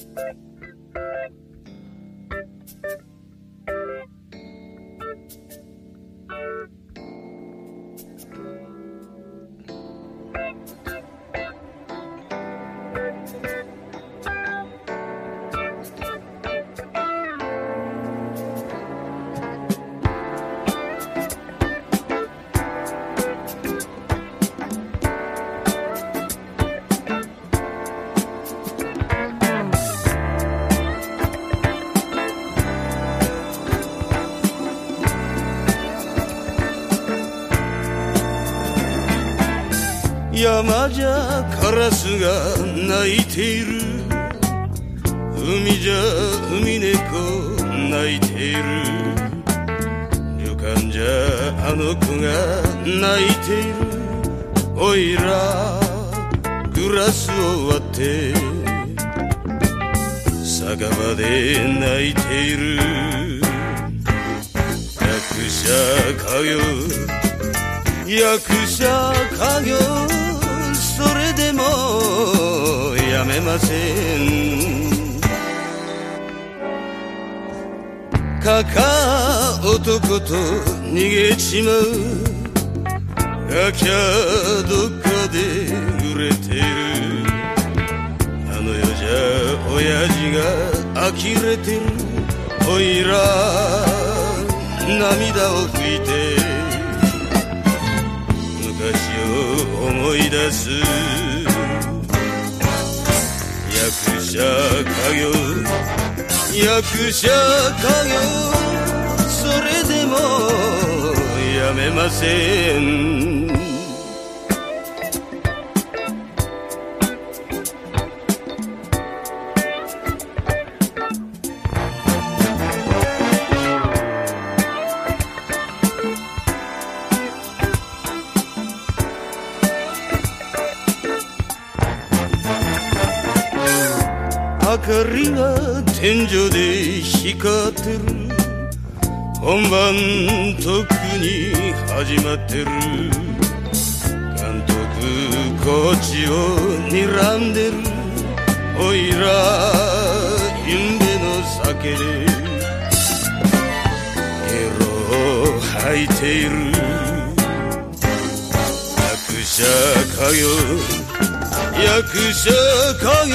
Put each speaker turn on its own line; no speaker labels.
Thank you. 山じゃカラスが鳴いている。海じゃ海猫泣いている。旅館じゃあの子が泣いている。おいらグラスを割って酒場で泣いている。役者家業役者家業それでもやめません。かか男と逃げちまう。ガキャどっかで売れてる。あの世じゃ親父が呆れてる。おいら涙を拭いて。思い出す。役者家業役者家業それでもやめません。明かりが天井で光ってる本番とっくに始まってる監督こっちを睨んでるおいらゆんべの酒でゲロを吐いている役者家業役者家業